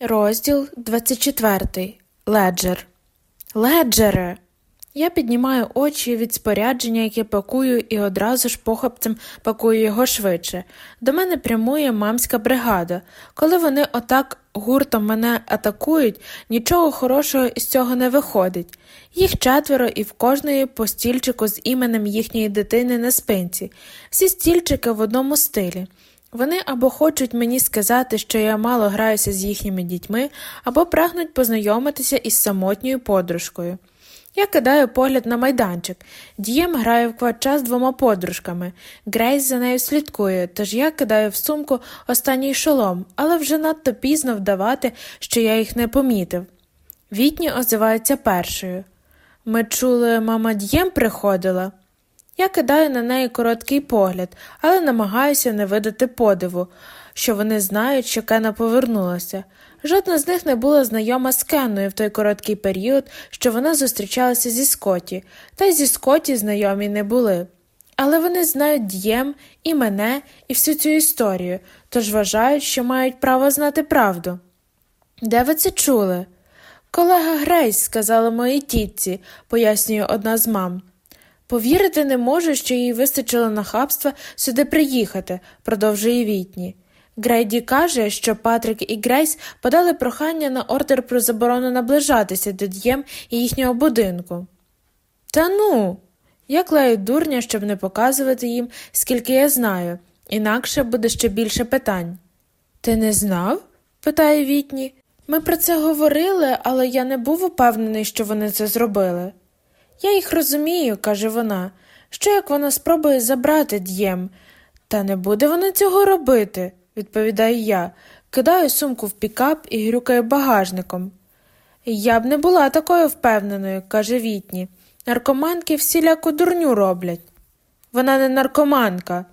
Розділ 24. Леджер. Леджере. Я піднімаю очі від спорядження, яке пакую, і одразу ж похопцем пакую його швидше. До мене прямує мамська бригада. Коли вони отак гуртом мене атакують, нічого хорошого із цього не виходить. Їх четверо і в кожної по стільчику з іменем їхньої дитини на спинці. Всі стільчики в одному стилі. Вони або хочуть мені сказати, що я мало граюся з їхніми дітьми, або прагнуть познайомитися із самотньою подружкою. Я кидаю погляд на майданчик. Дієм грає в квадчас двома подружками. Грейс за нею слідкує, тож я кидаю в сумку останній шолом, але вже надто пізно вдавати, що я їх не помітив. Вітні озивається першою. Ми чули, мама Дієм приходила. Я кидаю на неї короткий погляд, але намагаюся не видати подиву, що вони знають, що Кена повернулася. Жодна з них не була знайома з Кенною в той короткий період, що вона зустрічалася зі Скотті, та й зі Скотті знайомі не були. Але вони знають дієм і мене, і всю цю історію, тож вважають, що мають право знати правду. Де ви це чули? Колега Грейс сказала моїй тітці, пояснює одна з мам. Повірити не можу, що їй вистачило нахабства сюди приїхати, продовжує Вітні. Грейді каже, що Патрик і Грейс подали прохання на ордер про заборону наближатися до дієм і їхнього будинку. Та ну, я клею дурня, щоб не показувати їм, скільки я знаю, інакше буде ще більше питань. Ти не знав? питає Вітні. Ми про це говорили, але я не був упевнений, що вони це зробили. Я їх розумію, каже вона. Що як вона спробує забрати д'єм? Та не буде вона цього робити, відповідаю я, кидаю сумку в пікап і грюкаю багажником. Я б не була такою впевненою, каже Вітні. Наркоманки всіляку дурню роблять. Вона не наркоманка.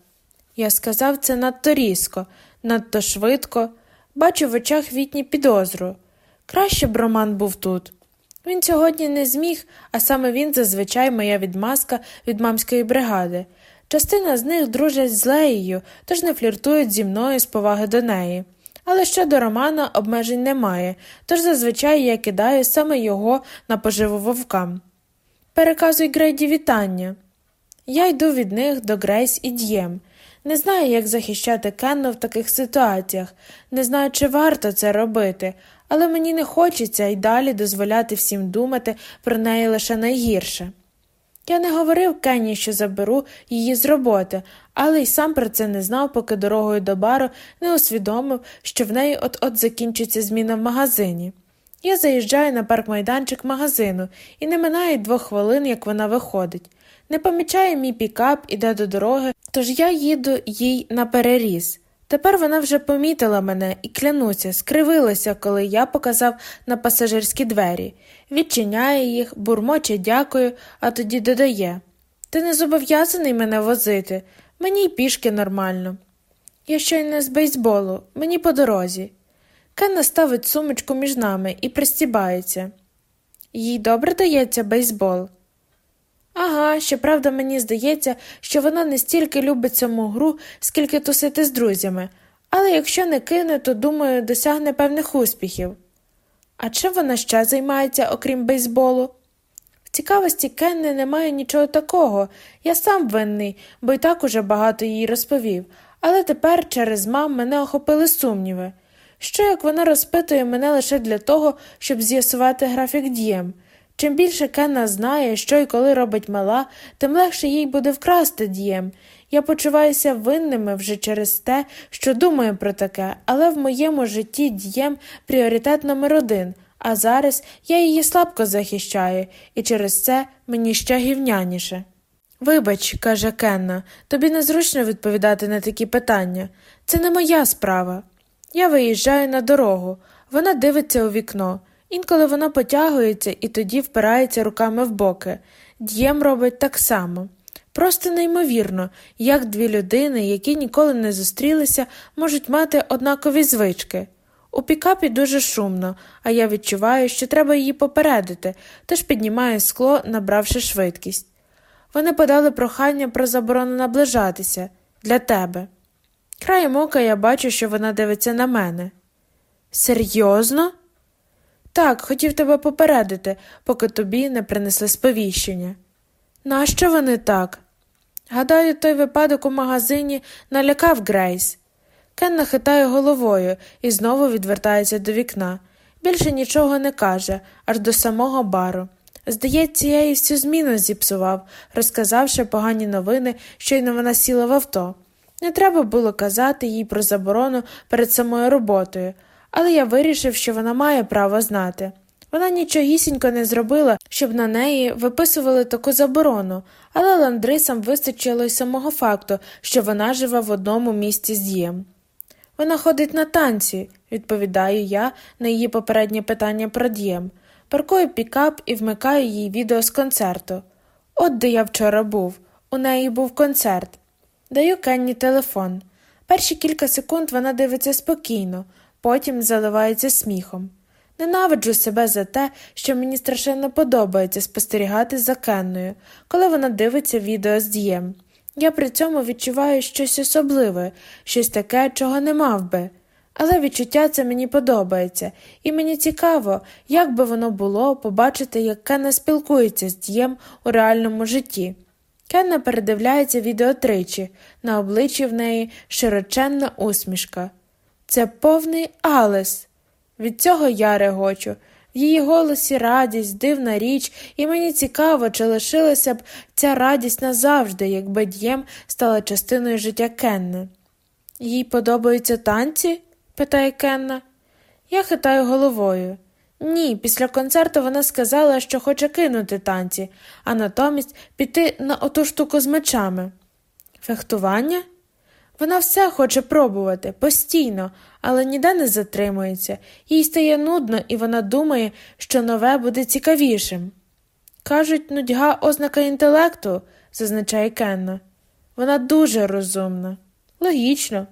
Я сказав це надто різко, надто швидко. Бачу в очах Вітні підозру. Краще б Роман був тут. Він сьогодні не зміг, а саме він зазвичай моя відмазка від мамської бригади. Частина з них дружать з Леєю, тож не фліртують зі мною з поваги до неї. Але щодо Романа обмежень немає, тож зазвичай я кидаю саме його на поживу вовкам. Переказуй Грейді вітання. Я йду від них до Грейс і Д'єм. Не знаю, як захищати Кенну в таких ситуаціях, не знаю, чи варто це робити, але мені не хочеться й далі дозволяти всім думати про неї лише найгірше. Я не говорив Кенні, що заберу її з роботи, але й сам про це не знав, поки дорогою до бару не усвідомив, що в неї от от закінчиться зміна в магазині. Я заїжджаю на паркмайданчик магазину і не минає двох хвилин, як вона виходить. Не помічає мій пікап, іде до дороги, тож я їду їй на переріз. Тепер вона вже помітила мене і клянуся, скривилася, коли я показав на пасажирські двері, відчиняє їх, бурмоче дякую, а тоді додає Ти не зобов'язаний мене возити, мені й пішки нормально. Я щойно з бейсболу, мені по дорозі. Кенна ставить сумочку між нами і пристібається. Їй добре дається бейсбол. Ага, щоправда, мені здається, що вона не стільки любить саму гру, скільки тусити з друзями, але якщо не кине, то, думаю, досягне певних успіхів. А чим вона ще займається, окрім бейсболу? В цікавості Кенни немає нічого такого, я сам винний, бо й так уже багато їй розповів, але тепер через мам мене охопили сумніви. Що як вона розпитує мене лише для того, щоб з'ясувати графік дієм? Чим більше Кенна знає, що і коли робить мала, тим легше їй буде вкрасти дієм. Я почуваюся винними вже через те, що думаю про таке, але в моєму житті дієм пріоритет номер один, а зараз я її слабко захищаю, і через це мені ще гівняніше. Вибач, каже Кенна, тобі незручно відповідати на такі питання. Це не моя справа. Я виїжджаю на дорогу, вона дивиться у вікно. Інколи вона потягується і тоді впирається руками в боки. Д'єм робить так само. Просто неймовірно, як дві людини, які ніколи не зустрілися, можуть мати однакові звички. У пікапі дуже шумно, а я відчуваю, що треба її попередити, тож піднімаю скло, набравши швидкість. Вони подали прохання про заборону наближатися для тебе. Краєм ока я бачу, що вона дивиться на мене. Серйозно? Так, хотів тебе попередити, поки тобі не принесли сповіщення. Нащо вони так? Гадаю, той випадок у магазині налякав Грейс. Кен нахитає головою і знову відвертається до вікна. Більше нічого не каже, аж до самого бару. Здається, я їй всю зміну зіпсував, розказавши погані новини, щойно вона сіла в авто. Не треба було казати їй про заборону перед самою роботою, але я вирішив, що вона має право знати. Вона нічогісінько не зробила, щоб на неї виписували таку заборону, але ландрисам вистачило й самого факту, що вона живе в одному місті з Дієм. Вона ходить на танці, відповідаю я на її попереднє питання про дієм. Паркую пікап і вмикаю їй відео з концерту. От де я вчора був. У неї був концерт. Даю Кенні телефон. Перші кілька секунд вона дивиться спокійно, потім заливається сміхом. Ненавиджу себе за те, що мені страшенно подобається спостерігати за Кенною, коли вона дивиться відео з дієм. Я при цьому відчуваю щось особливе, щось таке, чого не мав би. Але відчуття це мені подобається, і мені цікаво, як би воно було побачити, як Кенна спілкується з дієм у реальному житті. Кенна передивляється відео тричі, на обличчі в неї широченна усмішка. Це повний Алес. Від цього я регочу. В її голосі радість, дивна річ, і мені цікаво, чи лишилася б ця радість назавжди, якби дієм стала частиною життя Кенни. Їй подобаються танці? питає Кенна. Я хитаю головою. Ні, після концерту вона сказала, що хоче кинути танці, а натомість піти на оту штуку з мечами. Фехтування? Вона все хоче пробувати постійно, але ніде не затримується, їй стає нудно, і вона думає, що нове буде цікавішим. Кажуть, нудьга ознака інтелекту, зазначає Кенна. Вона дуже розумна. Логічно.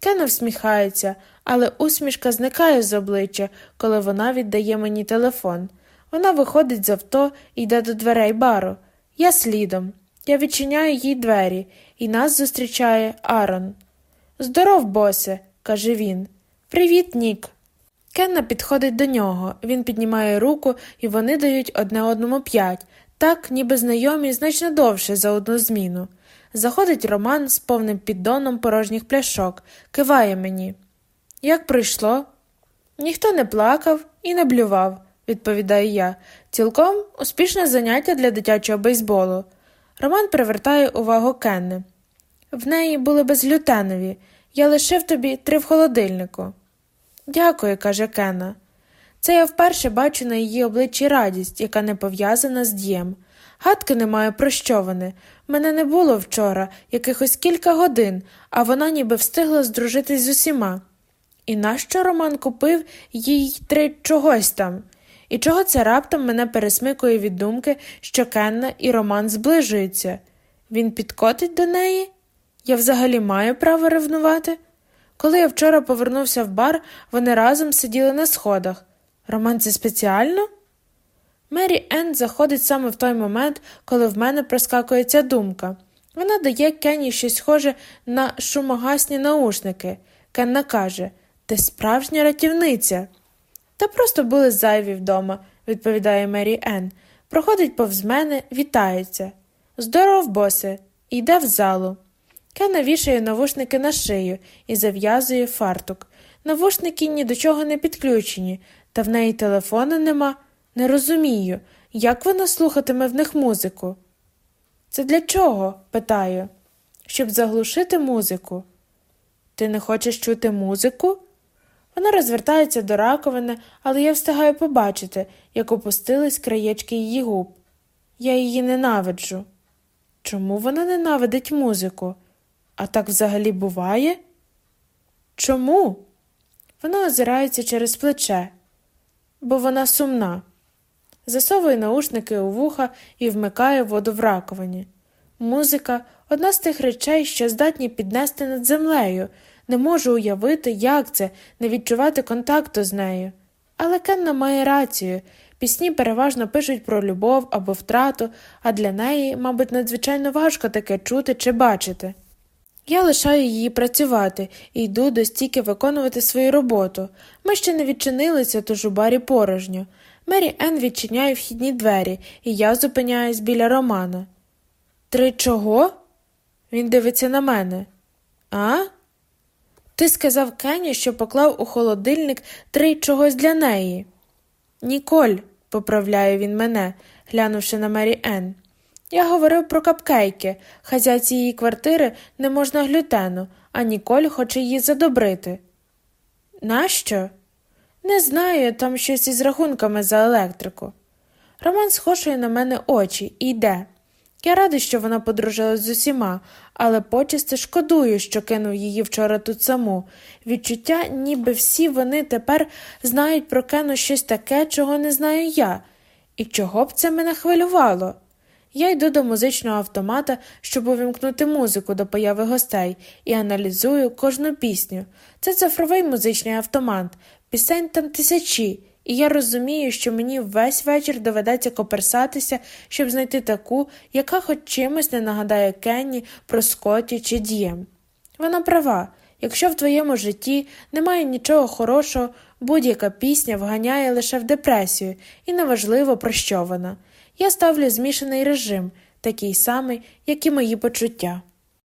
Кенна всміхається, але усмішка зникає з обличчя, коли вона віддає мені телефон. Вона виходить з авто і йде до дверей бару. Я слідом. Я відчиняю їй двері, і нас зустрічає Арон. Здоров, босе, каже він. Привіт, Нік. Кенна підходить до нього. Він піднімає руку, і вони дають одне одному п'ять, так, ніби знайомі значно довше за одну зміну. Заходить Роман з повним піддоном порожніх пляшок, киває мені. Як пройшло? Ніхто не плакав і не блював, відповідаю я. Цілком успішне заняття для дитячого бейсболу. Роман привертає увагу Кенни. В неї були безглютенові. Я лишив тобі три в холодильнику. Дякую, каже Кенна. Це я вперше бачу на її обличчі радість, яка не пов'язана з дієм. Гадки немає про що вони. Мене не було вчора, якихось кілька годин, а вона ніби встигла здружитись з усіма. І нащо Роман купив їй три чогось там? І чого це раптом мене пересмикує від думки, що Кенна і Роман зближуються? Він підкотить до неї? Я взагалі маю право ревнувати? Коли я вчора повернувся в бар, вони разом сиділи на сходах. Роман це спеціально? Мері Енн заходить саме в той момент, коли в мене проскакує ця думка. Вона дає Кенні щось схоже на шумогасні наушники. Кенна каже Ти справжня рятівниця. Та просто були зайві вдома, відповідає Мері Енн. Проходить повз мене, вітається. Здоров, босе, йде в залу. Кена вішає навушники на шию і зав'язує фартук. Навушники ні до чого не підключені, та в неї телефону нема. Не розумію, як вона слухатиме в них музику. Це для чого? питаю. Щоб заглушити музику. Ти не хочеш чути музику? Вона розвертається до раковини, але я встигаю побачити, як опустились краєчки її губ. Я її ненавиджу. Чому вона ненавидить музику? А так взагалі буває? Чому? Вона озирається через плече, бо вона сумна. Засовує наушники у вуха і вмикає воду в раковині. Музика одна з тих речей, що здатні піднести над землею. Не можу уявити, як це не відчувати контакту з нею. Але Кенна має рацію пісні переважно пишуть про любов або втрату, а для неї, мабуть, надзвичайно важко таке чути чи бачити. Я лишаю її працювати і йду до стійки виконувати свою роботу. Ми ще не відчинилися, тож у барі порожньо. Мері Енн відчиняє вхідні двері, і я зупиняюсь біля Романа. Три чого? Він дивиться на мене. А? Ти сказав Кені, що поклав у холодильник три чогось для неї. Ніколь, поправляє він мене, глянувши на Мері Енн. Я говорив про капкейки. Хазяйці її квартири не можна глютену, а Ніколь хоче її задобрити. Нащо? Не знаю, там щось із рахунками за електрику. Роман схошує на мене очі і йде. Я радий, що вона подружилась з усіма, але почасти шкодую, що кинув її вчора тут саму. Відчуття, ніби всі вони тепер знають про Кену щось таке, чого не знаю я, і чого б це мене хвилювало. Я йду до музичного автомата, щоб увімкнути музику до появи гостей, і аналізую кожну пісню. Це цифровий музичний автомат, пісень там тисячі, і я розумію, що мені весь вечір доведеться коперсатися, щоб знайти таку, яка хоч чимось не нагадає Кенні про Скотті чи Дієм. Вона права. Якщо в твоєму житті немає нічого хорошого, будь-яка пісня вганяє лише в депресію, і неважливо, про що вона. Я ставлю змішаний режим, такий самий, як і мої почуття.